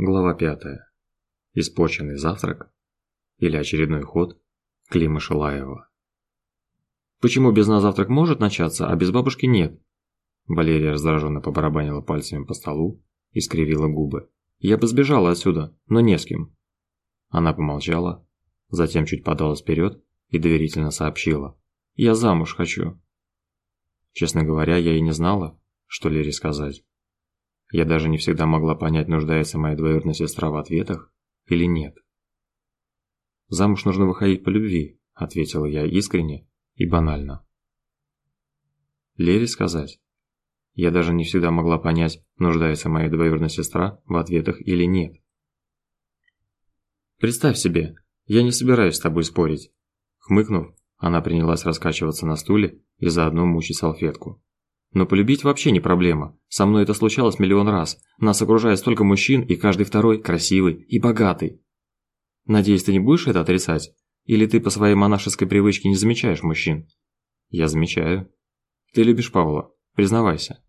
Глава 5. Испорченный завтрак или очередной ход Клима Шилаева. Почему без нас завтрак может начаться, а без бабушки нет? Валерия раздраженно побарабанила пальцами по столу и скривила губы. Я бы сбежала отсюда, но не с кем. Она помолчала, затем чуть подалась вперед и доверительно сообщила: "Я замуж хочу". Честно говоря, я и не знала, что Лере сказать. Я даже не всегда могла понять, нуждается моя двоюродная сестра в ответах или нет. «Замуж нужно выходить по любви», – ответила я искренне и банально. Лере сказать. Я даже не всегда могла понять, нуждается моя двоюродная сестра в ответах или нет. «Представь себе, я не собираюсь с тобой спорить». Хмыкнув, она принялась раскачиваться на стуле и заодно мучить салфетку. Но полюбить вообще не проблема. Со мной это случалось миллион раз. Нас окружает столько мужчин, и каждый второй красивый и богатый. Надеюсь, ты не будешь это отрицать? Или ты по своей монашеской привычке не замечаешь мужчин? Я замечаю. Ты любишь Павла? Признавайся.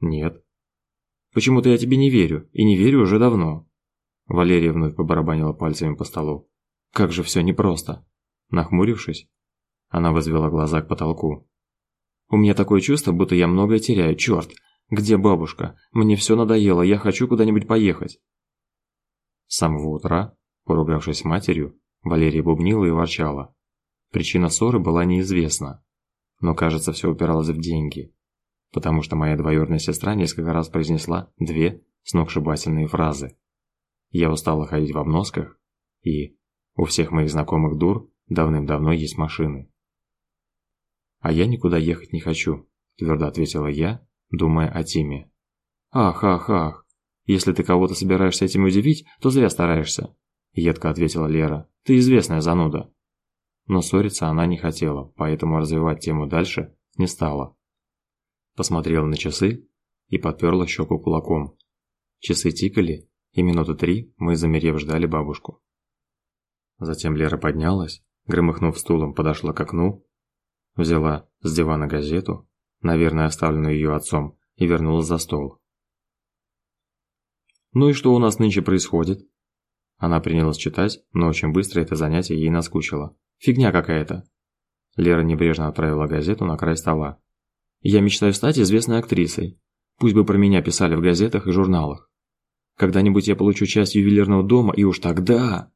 Нет. Почему-то я тебе не верю, и не верю уже давно. Валерия вновь побарабанила пальцами по столу. Как же все непросто. Нахмурившись, она возвела глаза к потолку. У меня такое чувство, будто я многое теряю. Черт, где бабушка? Мне все надоело, я хочу куда-нибудь поехать. С самого утра, поругавшись с матерью, Валерия бубнила и ворчала. Причина ссоры была неизвестна, но, кажется, все упиралось в деньги, потому что моя двоюродная сестра несколько раз произнесла две сногсшибательные фразы. Я устала ходить в обносках, и у всех моих знакомых дур давным-давно есть машины. «А я никуда ехать не хочу», – твердо ответила я, думая о Тиме. «Ах, ах, ах, если ты кого-то собираешься этим удивить, то зря стараешься», – едко ответила Лера. «Ты известная зануда». Но ссориться она не хотела, поэтому развивать тему дальше не стала. Посмотрела на часы и подперла щеку кулаком. Часы тикали, и минуты три мы, замерев, ждали бабушку. Затем Лера поднялась, громыхнув стулом, подошла к окну взяла с дивана газету, наверное, оставленную ее отцом, и вернулась за стол. «Ну и что у нас нынче происходит?» Она принялась читать, но очень быстро это занятие ей наскучило. «Фигня какая-то!» Лера небрежно отправила газету на край стола. «Я мечтаю стать известной актрисой. Пусть бы про меня писали в газетах и журналах. Когда-нибудь я получу часть ювелирного дома, и уж тогда...»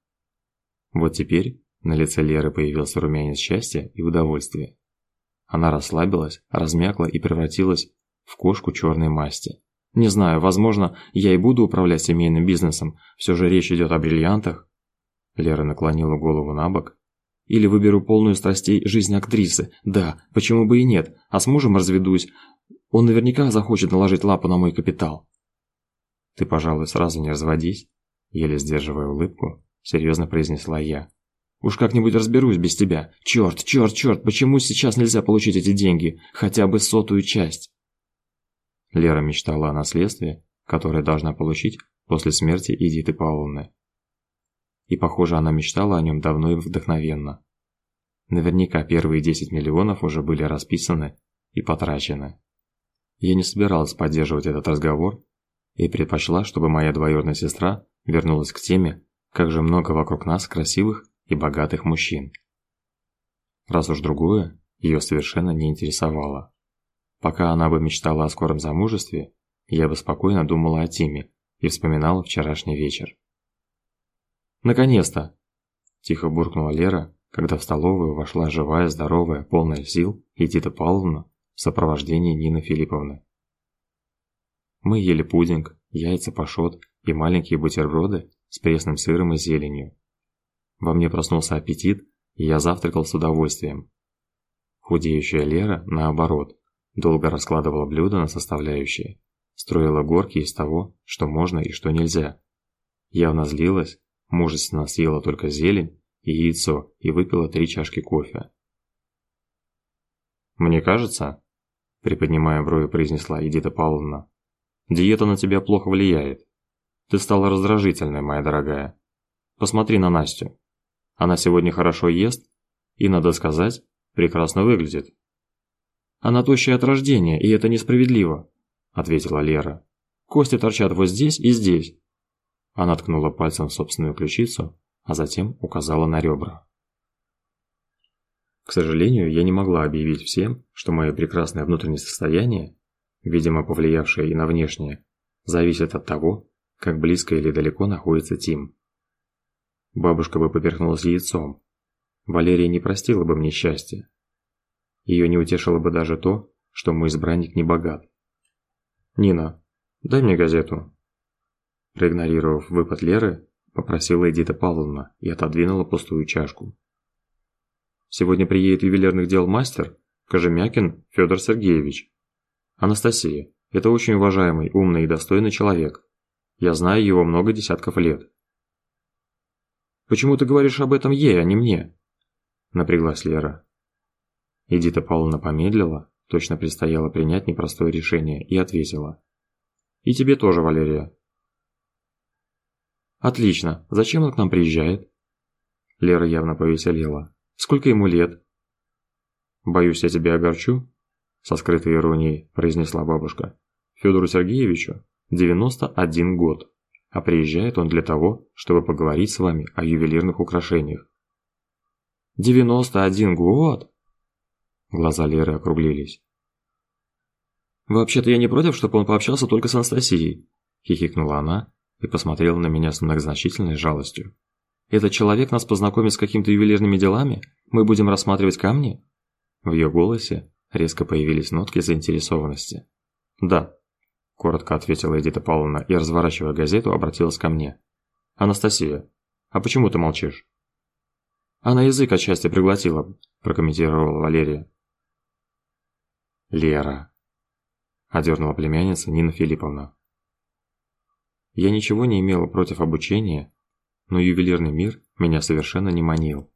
Вот теперь на лице Леры появился румянец счастья и удовольствия. Она расслабилась, размякла и превратилась в кошку черной масти. Не знаю, возможно, я и буду управлять семейным бизнесом, все же речь идет о бриллиантах. Лера наклонила голову на бок. Или выберу полную страстей жизнь актрисы. Да, почему бы и нет, а с мужем разведусь. Он наверняка захочет наложить лапу на мой капитал. Ты, пожалуй, сразу не разводись, еле сдерживая улыбку, серьезно произнесла я. Уж как-нибудь разберусь без тебя. Черт, черт, черт, почему сейчас нельзя получить эти деньги? Хотя бы сотую часть. Лера мечтала о наследстве, которое должна получить после смерти Эдиты Павловны. И, похоже, она мечтала о нем давно и вдохновенно. Наверняка первые 10 миллионов уже были расписаны и потрачены. Я не собиралась поддерживать этот разговор и предпочла, чтобы моя двоюродная сестра вернулась к теме, как же много вокруг нас красивых и богатых мужчин. Раз уж другое ее совершенно не интересовало. Пока она бы мечтала о скором замужестве, я бы спокойно думала о Тиме и вспоминала вчерашний вечер. «Наконец-то!» – тихо буркнула Лера, когда в столовую вошла живая, здоровая, полная сил Эдита Павловна в сопровождении Нины Филипповны. Мы ели пудинг, яйца пашот и маленькие бутерброды с пресным сыром и зеленью. Во мне проснулся аппетит, и я завтракал с удовольствием. Худеющая Лера, наоборот, долго раскладывала блюда на составляющие, строила горки из того, что можно и что нельзя. Явно злилась, мужественно съела только зелень и яйцо и выпила три чашки кофе. «Мне кажется», – приподнимая брови, произнесла Эдита Павловна, – «диета на тебя плохо влияет. Ты стала раздражительной, моя дорогая. Посмотри на Настю. Она сегодня хорошо ест и, надо сказать, прекрасно выглядит. Она тощая от рождения, и это несправедливо, ответила Лера. Кости торчат вот здесь и здесь. Она ткнула пальцем в собственную ключицу, а затем указала на ребра. К сожалению, я не могла объявить всем, что мое прекрасное внутреннее состояние, видимо повлиявшее и на внешнее, зависит от того, как близко или далеко находится Тим. Бабушка бы поперхнулась яйцом. Валерия не простила бы мне счастья. Ее не утешило бы даже то, что мой избранник не богат. «Нина, дай мне газету». Проигнорировав выпад Леры, попросила Эдита Павловна и отодвинула пустую чашку. Сегодня приедет ювелирных дел мастер Кожемякин Федор Сергеевич. Анастасия, это очень уважаемый, умный и достойный человек. Я знаю его много десятков лет. Почему ты говоришь об этом ей, а не мне? Напряглась Лера. Эдита Павловна помедлила, точно предстояло принять непростое решение, и ответила. И тебе тоже, Валерия. Отлично. Зачем он к нам приезжает? Лера явно повеселела. Сколько ему лет? Боюсь, я тебя огорчу, со скрытой иронией произнесла бабушка. Федору Сергеевичу 91 год, а приезжает он для того, чтобы поговорить с вами о ювелирных украшениях. 91 год? Глаза Леры округлились. Вообще-то я не против, чтобы он пообщался только с Анастасией, хихикнула она и посмотрела на меня с многозначительной жалостью. «Этот человек нас познакомит с какими-то ювелирными делами? Мы будем рассматривать камни?» В ее голосе резко появились нотки заинтересованности. «Да», – коротко ответила Эдита Павловна и, разворачивая газету, обратилась ко мне. «Анастасия, а почему ты молчишь?» «Она язык от счастья приглотила», – прокомментировала Валерия. «Лера», – одернула племянница Нина Филипповна. Я ничего не имела против обучения, но ювелирный мир меня совершенно не манил.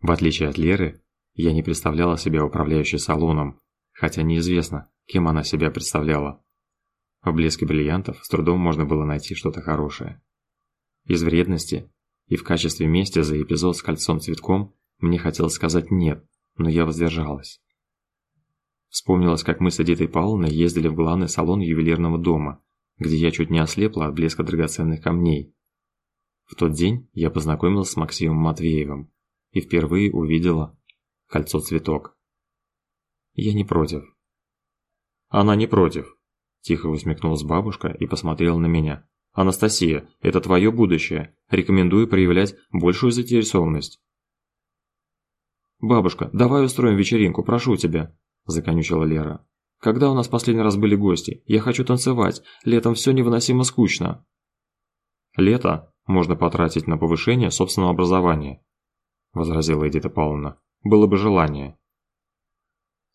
В отличие от Леры, я не представляла себя управляющей салоном, хотя неизвестно, кем она себя представляла. В блеске бриллиантов с трудом можно было найти что-то хорошее. Из вредности и в качестве мести за эпизод с кольцом-цветком мне хотелось сказать «нет», но я воздержалась. Вспомнилось, как мы с Эдитой Павловной ездили в главный салон ювелирного дома, где я чуть не ослепла от блеска драгоценных камней. В тот день я познакомилась с Максимом Матвеевым и впервые увидела кольцо-цветок. Я не против. Она не против, тихо усмехнулась бабушка и посмотрела на меня. Анастасия, это твое будущее. Рекомендую проявлять большую заинтересованность. Бабушка, давай устроим вечеринку, прошу тебя, законючила Лера. Когда у нас последний раз были гости? Я хочу танцевать. Летом все невыносимо скучно. Лето можно потратить на повышение собственного образования, возразила Эдита Павловна. Было бы желание.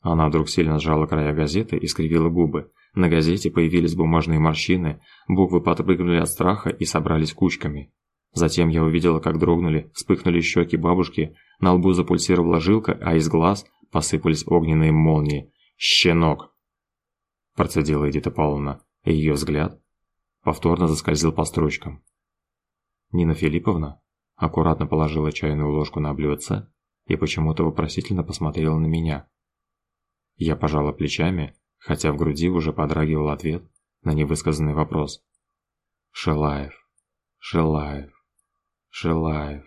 Она вдруг сильно сжала края газеты и скривила губы. На газете появились бумажные морщины, буквы подпрыгнули от страха и собрались кучками. Затем я увидела, как дрогнули, вспыхнули щеки бабушки, на лбу запульсировала жилка, а из глаз посыпались огненные молнии. «Щенок!» процедила Эдита Павловна, и ее взгляд повторно заскользил по строчкам. Нина Филипповна аккуратно положила чайную ложку на блюдце и почему-то вопросительно посмотрела на меня. Я пожала плечами, хотя в груди уже подрагивал ответ на невысказанный вопрос. Шелаев, Шелаев, Шелаев,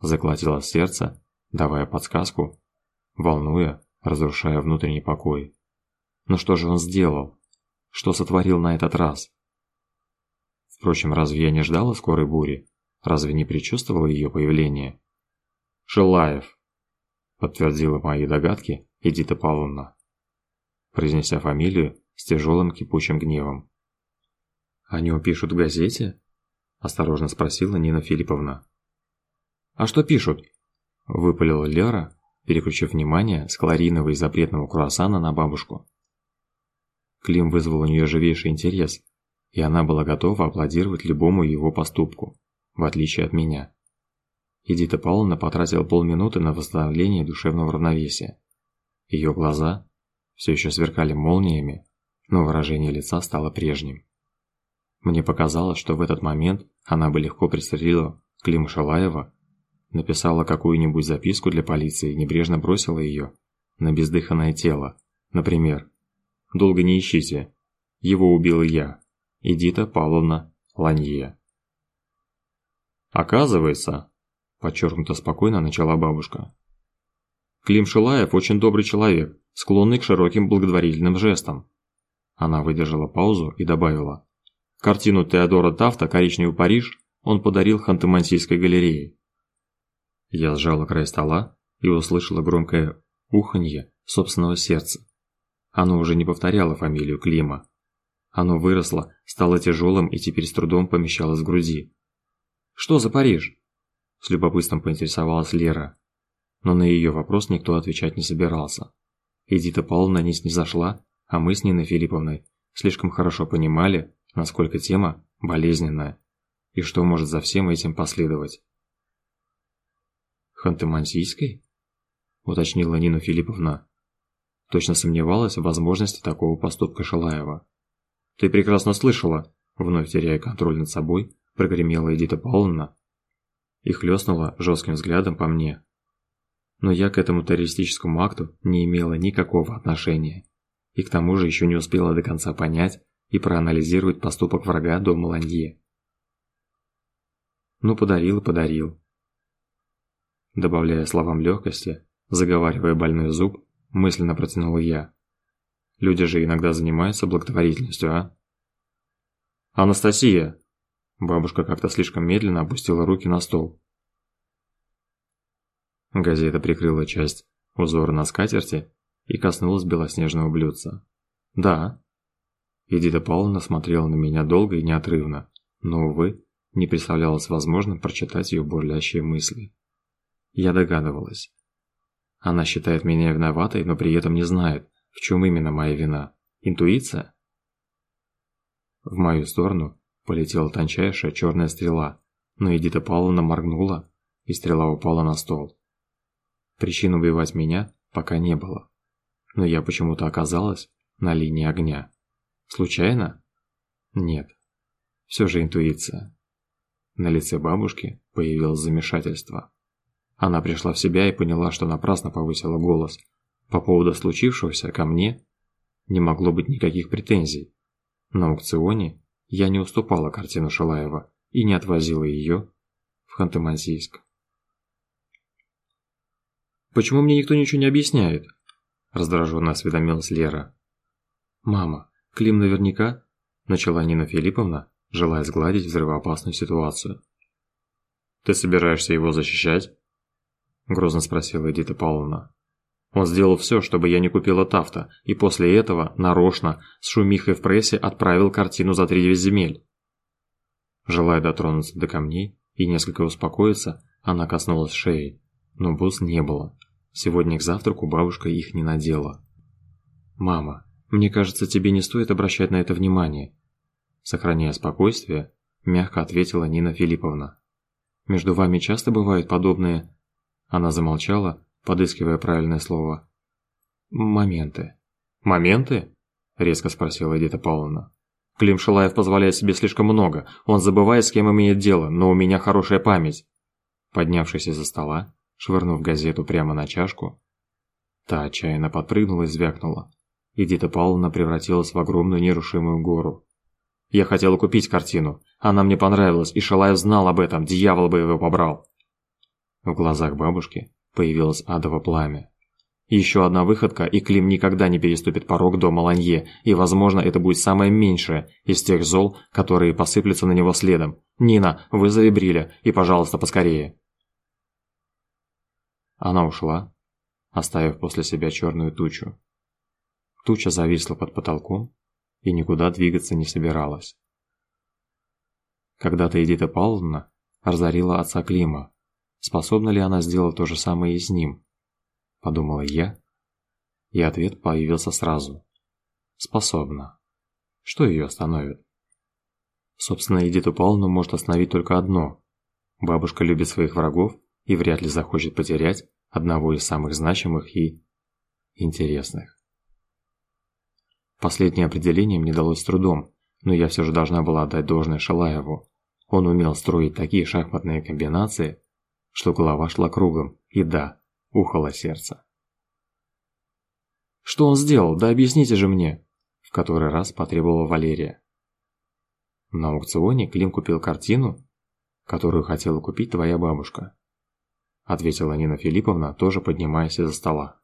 заклотило сердце, давая подсказку, волнуя, разрушая внутренний покой. Но что же он сделал? Что сотворил на этот раз? Впрочем, разве я не ждала скорой бури? Разве не предчувствовала ее появление? Шилаев, подтвердила мои догадки Эдита Павловна, произнеся фамилию с тяжелым кипучим гневом. О нем пишут в газете? осторожно спросила Нина Филипповна. А что пишут? выпалила Лера, переключив внимание с кларинового и запретного круассана на бабушку. Клим вызвал у нее живейший интерес, и она была готова аплодировать любому его поступку, в отличие от меня. Эдита Павловна потратила полминуты на восстановление душевного равновесия. Ее глаза все еще сверкали молниями, но выражение лица стало прежним. Мне показалось, что в этот момент она бы легко пристрелила Клима Шалаева, написала какую-нибудь записку для полиции и небрежно бросила ее на бездыханное тело, например, Долго не ищите. Его убил я. Эдита Павловна Ланье. Оказывается, подчеркнуто спокойно начала бабушка. Клим Шилаев очень добрый человек, склонный к широким благотворительным жестам. Она выдержала паузу и добавила: Картину Теодора Тафта «Коричневый Париж» он подарил Ханты-Мансийской галерее. Я сжала край стола и услышала громкое уханье собственного сердца. Оно уже не повторяло фамилию Клима. Оно выросло, стало тяжелым и теперь с трудом помещалось в груди. Что за Париж? С любопытством поинтересовалась Лера, но на ее вопрос никто отвечать не собирался. Эдита Павловна не снизошла, а мы с Ниной Филипповной слишком хорошо понимали, насколько тема болезненная и что может за всем этим последовать. Ханты-Мансийской? уточнила Нина Филипповна. Точно сомневалась в возможности такого поступка Шалаева. Ты прекрасно слышала, вновь теряя контроль над собой, прогремела Эдита Павловна и хлестнула жестким взглядом по мне. Но я к этому террористическому акту не имела никакого отношения. И к тому же еще не успела до конца понять и проанализировать поступок врага до Маланье. Ну, подарил и подарил. Добавляя словам легкости, заговаривая больной зуб, мысленно протянул я. Люди же иногда занимаются благотворительностью, а? Анастасия, Бабушка как-то слишком медленно опустила руки на стол. Газета прикрыла часть узора на скатерти и коснулась белоснежного блюдца. «Да». Эдита Павловна смотрела на меня долго и неотрывно, но, увы, не представлялось возможным прочитать ее бурлящие мысли. Я догадывалась. Она считает меня виноватой, но при этом не знает, в чем именно моя вина. Интуиция? В мою сторону полетела тончайшая черная стрела, но Эдита Павловна моргнула, и стрела упала на стол. Причин убивать меня пока не было, но я почему-то оказалась на линии огня. Случайно? Нет. Все же интуиция. На лице бабушки появилось замешательство. Она пришла в себя и поняла, что напрасно повысила голос. По поводу случившегося ко мне не могло быть никаких претензий. На аукционе я не уступала картину Шилаева и не отвозила ее в Ханты-Мансийск. «Почему мне никто ничего не объясняет?» – раздраженно осведомилась Лера. «Мама, Клим наверняка...» – начала Нина Филипповна, желая сгладить взрывоопасную ситуацию. «Ты собираешься его защищать?» – грозно спросила Эдита Павловна. Он сделал все, чтобы я не купила Тафта, и после этого, нарочно, с шумихой в прессе отправил картину за три земель. Желая дотронуться до камней и несколько успокоиться, она коснулась шеи, но бус не было. Сегодня к завтраку бабушка их не надела. «Мама, мне кажется, тебе не стоит обращать на это внимание», сохраняя спокойствие, мягко ответила Нина Филипповна. «Между вами часто бывают подобные...» Она замолчала, подыскивая правильное слово. «Моменты». «Моменты?» – резко спросила Эдита Павловна. «Клим Шилаев позволяет себе слишком много. Он забывает, с кем имеет дело, но у меня хорошая память». Поднявшись из-за стола, швырнув газету прямо на чашку, та отчаянно подпрыгнула и звякнула. Эдита Павловна превратилась в огромную нерушимую гору. «Я хотела купить картину. Она мне понравилась, и Шилаев знал об этом, дьявол бы его побрал». В глазах бабушки появилось адово пламя. Еще одна выходка, и Клим никогда не переступит порог дома Ланье, и, возможно, это будет самое меньшее из тех зол, которые посыплются на него следом. «Нина, вызови Бриля, и, пожалуйста, поскорее!» Она ушла, оставив после себя черную тучу. Туча зависла под потолком и никуда двигаться не собиралась. Когда-то Эдита Павловна разорила отца Клима, Способна ли она сделать то же самое и с ним? Подумала я, и ответ появился сразу. Способна. Что ее остановит? Собственно, Эдиту Павловну может остановить только одно. Бабушка любит своих врагов и вряд ли захочет потерять одного из самых значимых и интересных. Последнее определение мне далось с трудом, но я все же должна была отдать должное Шалаеву. Он умел строить такие шахматные комбинации, что голова шла кругом, и да, ухало сердце. «Что он сделал? Да объясните же мне!» В который раз потребовала Валерия. На аукционе Клим купил картину, которую хотела купить твоя бабушка», ответила Нина Филипповна, тоже поднимаясь из-за стола.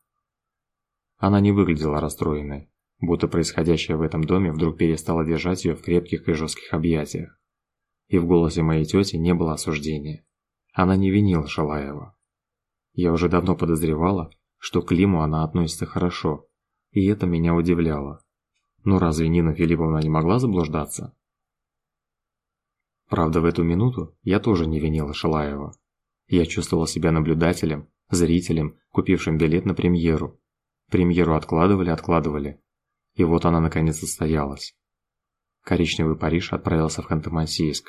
Она не выглядела расстроенной, будто происходящее в этом доме вдруг перестало держать ее в крепких и жестких объятиях. И в голосе моей тети не было осуждения. Она не винила Шалаева. Я уже давно подозревала, что к Климу она относится хорошо, и это меня удивляло. Но разве Нина Филипповна не могла заблуждаться? Правда, в эту минуту я тоже не винила Шалаева. Я чувствовал себя наблюдателем, зрителем, купившим билет на премьеру. Премьеру откладывали, откладывали. И вот она наконец состоялась. Коричневый Париж отправился в Ханты-Мансийск.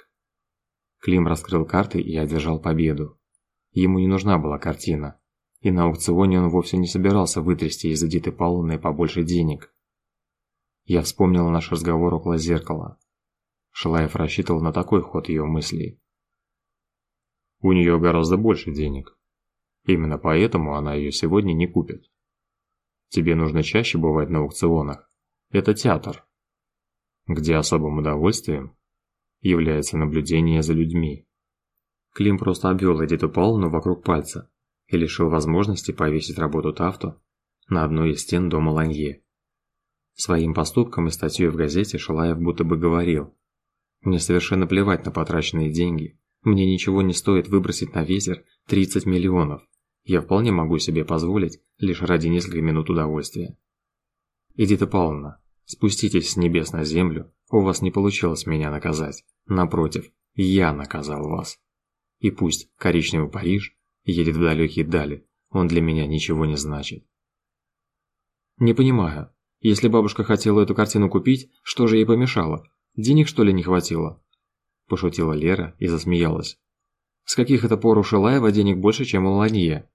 Клим раскрыл карты и одержал победу. Ему не нужна была картина, и на аукционе он вовсе не собирался вытрясти из Эдиты Павловны побольше денег. Я вспомнила наш разговор около зеркала. Шилаев рассчитывал на такой ход ее мыслей. У нее гораздо больше денег. Именно поэтому она ее сегодня не купит. Тебе нужно чаще бывать на аукционах. Это театр, где особым удовольствием является наблюдение за людьми. Клим просто обвел Эдиту Павловну вокруг пальца и лишил возможности повесить работу Тафту на одной из стен дома Ланье. Своим поступком и статьей в газете Шалаев будто бы говорил «Мне совершенно плевать на потраченные деньги, мне ничего не стоит выбросить на ветер 30 миллионов, я вполне могу себе позволить лишь ради нескольких минут удовольствия». «Эдита Павловна, спуститесь с небес на землю, у вас не получилось меня наказать, напротив, я наказал вас». И пусть коричневый Париж едет в далекие дали, он для меня ничего не значит. Не понимаю, если бабушка хотела эту картину купить, что же ей помешало? Денег что ли не хватило? Пошутила Лера и засмеялась. С каких это пор у Шилаева денег больше, чем у Ланье?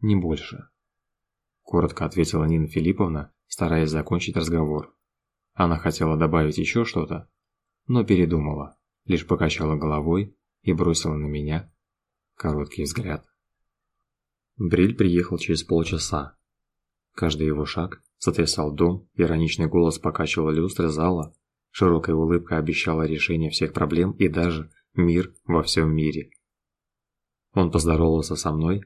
Не больше. Коротко ответила Нина Филипповна, стараясь закончить разговор. Она хотела добавить еще что-то, но передумала, лишь покачала головой и бросила на меня короткий взгляд. Бриль приехал через полчаса. Каждый его шаг сотрясал дом, ироничный голос покачивал люстры зала, широкая улыбка обещала решение всех проблем и даже мир во всем мире. Он поздоровался со мной,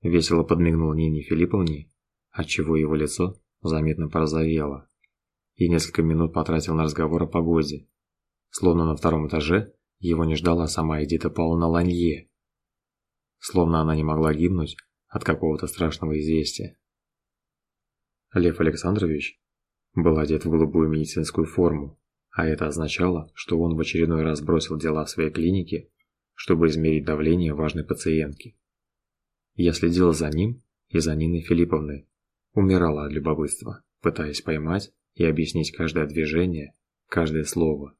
весело подмигнул Нине Филипповне, отчего его лицо заметно порозовело, и несколько минут потратил на разговор о погоде. Словно на втором этаже его не ждала сама Эдита Павловна Ланье. Словно она не могла гибнуть от какого-то страшного известия. Лев Александрович был одет в голубую медицинскую форму, а это означало, что он в очередной раз бросил дела в своей клинике, чтобы измерить давление важной пациентки. Я следила за ним и за Ниной Филипповной, умирала от любопытства, пытаясь поймать и объяснить каждое движение, каждое слово.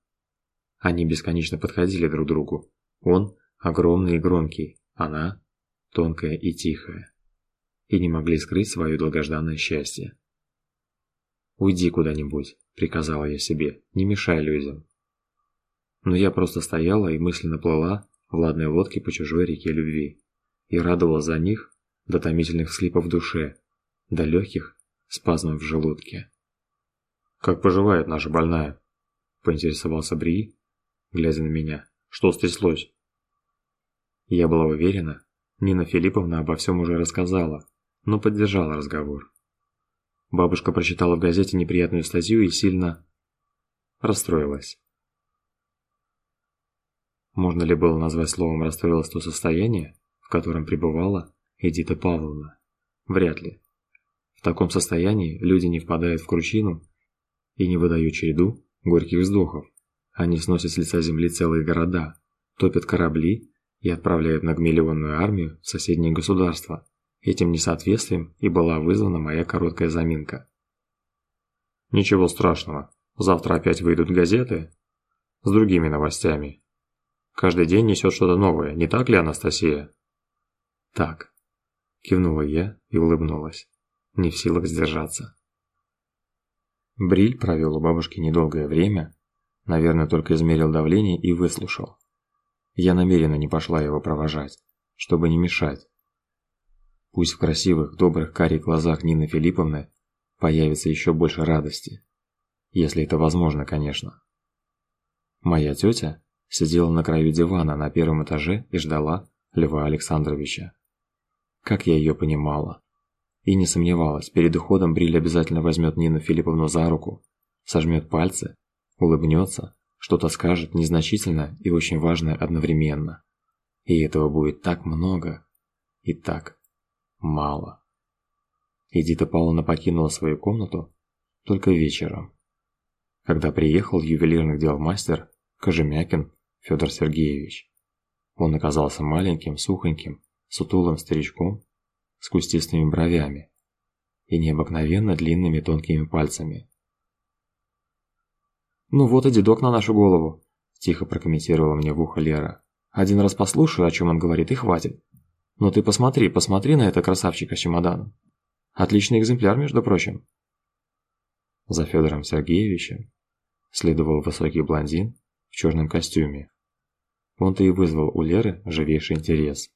Они бесконечно подходили друг другу. Он огромный и громкий, она тонкая и тихая. И не могли скрыть свое долгожданное счастье. «Уйди куда-нибудь», — приказала я себе, — «не мешай людям». Но я просто стояла и мысленно плыла в ладной лодке по чужой реке любви и радовалась за них до томительных вслипов в душе, до легких спазмов в желудке. «Как поживает наша больная?» – поинтересовался Бри, глядя на меня. «Что стряслось?» Я была уверена, Нина Филипповна обо всем уже рассказала, но поддержала разговор. Бабушка прочитала в газете неприятную статью и сильно расстроилась. Можно ли было назвать словом «расстроилось» то состояние, в котором пребывала Эдита Павловна? Вряд ли. В таком состоянии люди не впадают в кручину и не выдают череду горьких вздохов. Они сносят с лица земли целые города, топят корабли и отправляют многомиллионную армию в соседние государства. Этим несоответствием и была вызвана моя короткая заминка. Ничего страшного. Завтра опять выйдут газеты с другими новостями. Каждый день несет что-то новое, не так ли, Анастасия? Так. Кивнула я и улыбнулась, не в силах сдержаться. Бриль провел у бабушки недолгое время, Наверное, только измерил давление и выслушал. Я намеренно не пошла его провожать, чтобы не мешать. Пусть в красивых, добрых карих глазах Нины Филипповны появится еще больше радости. Если это возможно, конечно. Моя тетя, сидела на краю дивана на первом этаже и ждала Льва Александровича. Как я ее понимала. И не сомневалась, перед уходом Бриль обязательно возьмет Нину Филипповну за руку, сожмет пальцы, улыбнется, что-то скажет незначительно и очень важное одновременно. И этого будет так много и так мало. Эдита Павловна покинула свою комнату только вечером, когда приехал ювелирных дел мастер Кожемякин Федор Сергеевич. Он оказался маленьким, сухоньким, сутулым старичком с кустистыми бровями и необыкновенно длинными тонкими пальцами. «Ну вот и дедок на нашу голову», – тихо прокомментировала мне в ухо Лера. «Один раз послушаю, о чем он говорит, и хватит. Но ты посмотри, посмотри на это красавчика с чемоданом. Отличный экземпляр, между прочим». За Федором Сергеевичем следовал высокий блондин в черном костюме. Он-то и вызвал у Леры живейший интерес.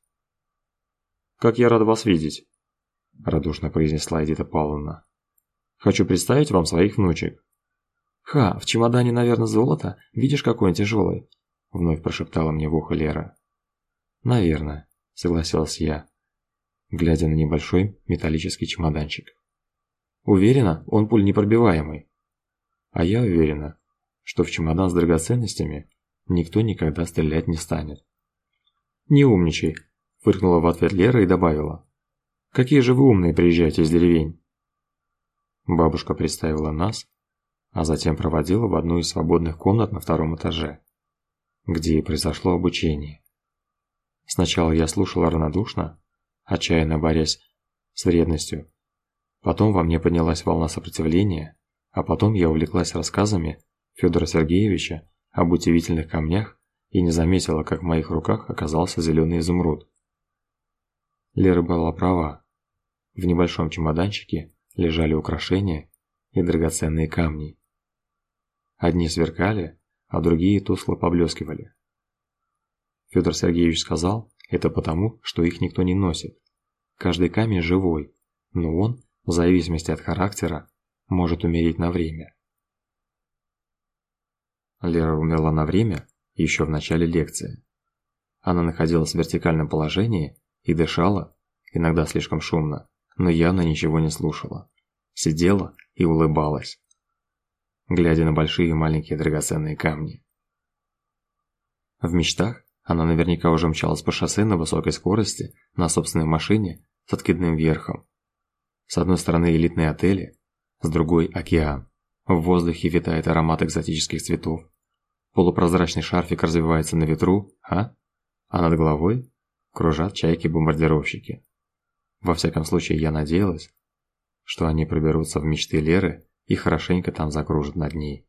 «Как я рад вас видеть!» – радушно произнесла Эдита Павловна. «Хочу представить вам своих внучек». «Ха, в чемодане, наверное, золото? Видишь, какой он тяжелый?» – вновь прошептала мне в ухо Лера. «Наверное», – согласилась я, глядя на небольшой металлический чемоданчик. «Уверена, он пуль непробиваемый». «А я уверена, что в чемодан с драгоценностями никто никогда стрелять не станет. «Не умничай», – фыркнула в ответ Лера и добавила. «Какие же вы умные приезжаете из деревень?» Бабушка представила нас, а затем проводила в одну из свободных комнат на втором этаже, где и произошло обучение. Сначала я слушал равнодушно, отчаянно борясь с вредностью. Потом во мне поднялась волна сопротивления, а потом я увлеклась рассказами Федора Сергеевича об удивительных камнях и не заметила, как в моих руках оказался зеленый изумруд. Лера была права. В небольшом чемоданчике лежали украшения и драгоценные камни. Одни сверкали, а другие тускло поблескивали. Федор Сергеевич сказал, это потому, что их никто не носит. Каждый камень живой, но он, в зависимости от характера, может умереть на время. Лера умерла на время еще в начале лекции. Она находилась в вертикальном положении и дышала, иногда слишком шумно, но явно ничего не слушала. Сидела и улыбалась, глядя на большие и маленькие драгоценные камни. В мечтах она наверняка уже мчалась по шоссе на высокой скорости на собственной машине с откидным верхом. С одной стороны элитные отели, с другой – океан. В воздухе витает аромат экзотических цветов. Полупрозрачный шарфик развивается на ветру, а? А над головой кружат чайки-бомбардировщики. Во всяком случае, я надеялась, что они проберутся в мечты Леры и хорошенько там закружат над ней.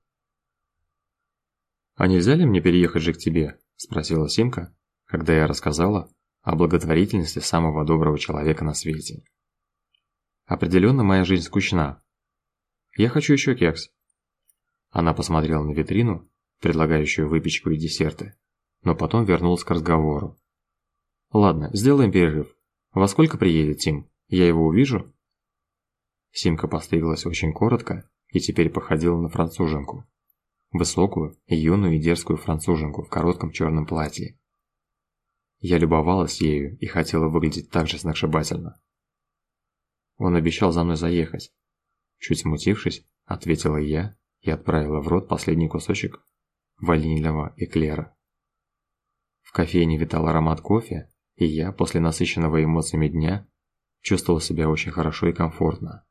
«А нельзя ли мне переехать же к тебе?» – спросила Симка, когда я рассказала о благотворительности самого доброго человека на свете. «Определенно моя жизнь скучна, я хочу еще кекс. Она посмотрела на витрину, предлагающую выпечку и десерты, но потом вернулась к разговору. Ладно, сделаем перерыв. Во сколько приедет Тим? Я его увижу? Симка постриглась очень коротко и теперь походила на француженку. Высокую, юную и дерзкую француженку в коротком черном платье. Я любовалась ею и хотела выглядеть так же сногсшибательно. Он обещал за мной заехать, Чуть смутившись, ответила я и отправила в рот последний кусочек ванильного эклера. В кофейне витал аромат кофе, и я, после насыщенного эмоциями дня, чувствовал себя очень хорошо и комфортно.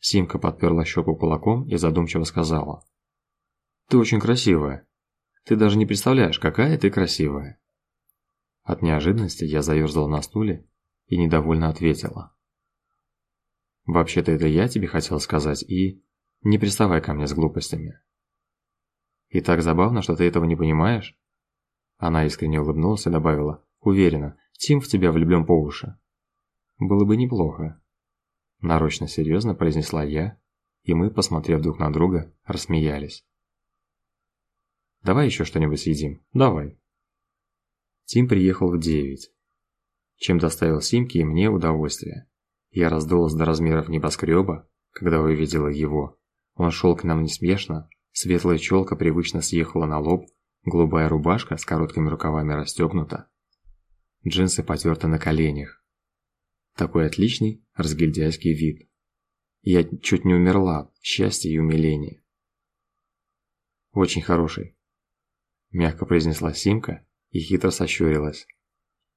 Симка подперла щеку кулаком и задумчиво сказала. «Ты очень красивая. Ты даже не представляешь, какая ты красивая». От неожиданности я заерзала на стуле и недовольно ответила. Вообще-то это я тебе хотел сказать, и... Не приставай ко мне с глупостями. И так забавно, что ты этого не понимаешь. Она искренне улыбнулась и добавила, уверена, Тим в тебя влюблен по уши. Было бы неплохо. Нарочно серьезно произнесла я, и мы, посмотрев друг на друга, рассмеялись. Давай еще что-нибудь съедим. Давай. Тим приехал в девять, чем доставил Симке и мне удовольствие. Я раздулась до размеров небоскреба, когда увидела его. Он шел к нам неспешно, светлая челка привычно съехала на лоб, Голубая рубашка с короткими рукавами расстегнута. Джинсы потерты на коленях. Такой отличный разгильдяйский вид. Я чуть не умерла, счастье и умиление. Очень хороший. Мягко произнесла Симка и хитро сощурилась.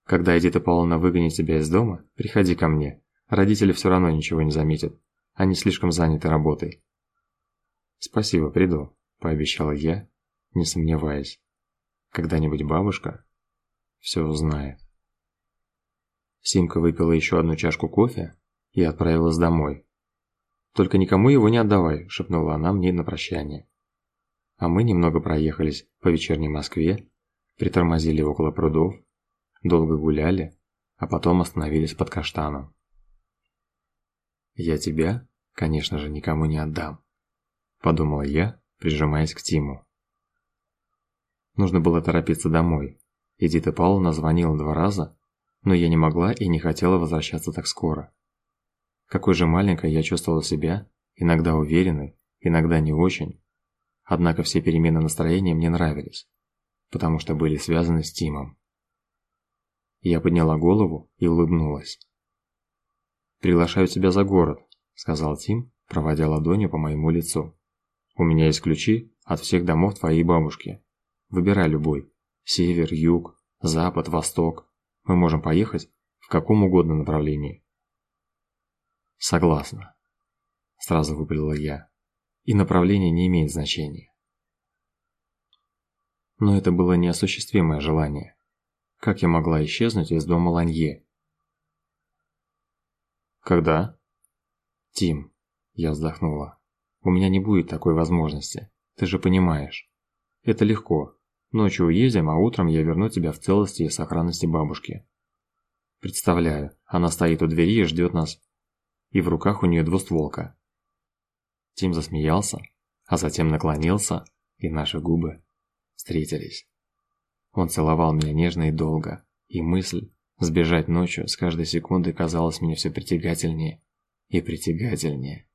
Когда Эдита Павловна выгонит тебя из дома, приходи ко мне. Родители все равно ничего не заметят. Они слишком заняты работой. Спасибо, приду, пообещала я, не сомневаясь. Когда-нибудь бабушка все узнает. Симка выпила еще одну чашку кофе и отправилась домой. «Только никому его не отдавай», – шепнула она мне на прощание. А мы немного проехались по вечерней Москве, притормозили около прудов, долго гуляли, а потом остановились под каштаном. «Я тебя, конечно же, никому не отдам», – подумала я, прижимаясь к Тиму. Нужно было торопиться домой. Эдита Павловна звонила два раза, но я не могла и не хотела возвращаться так скоро. Какой же маленькой я чувствовала себя, иногда уверенной, иногда не очень. Однако все перемены настроения мне нравились, потому что были связаны с Тимом. Я подняла голову и улыбнулась. «Приглашаю тебя за город», – сказал Тим, проводя ладонью по моему лицу. «У меня есть ключи от всех домов твоей бабушки. Выбирай любой. Север, юг, запад, восток. Мы можем поехать в каком угодно направлении. Согласна. Сразу выпалила я. И направление не имеет значения. Но это было неосуществимое желание. Как я могла исчезнуть из дома Ланье? Когда? Тим, я вздохнула. У меня не будет такой возможности. Ты же понимаешь. Это легко. Ночью уедем, а утром я верну тебя в целости и сохранности бабушки. Представляю, она стоит у двери и ждет нас. И в руках у нее двустволка. Тим засмеялся, а затем наклонился, и наши губы встретились. Он целовал меня нежно и долго, и мысль сбежать ночью с каждой секундой казалась мне все притягательнее и притягательнее.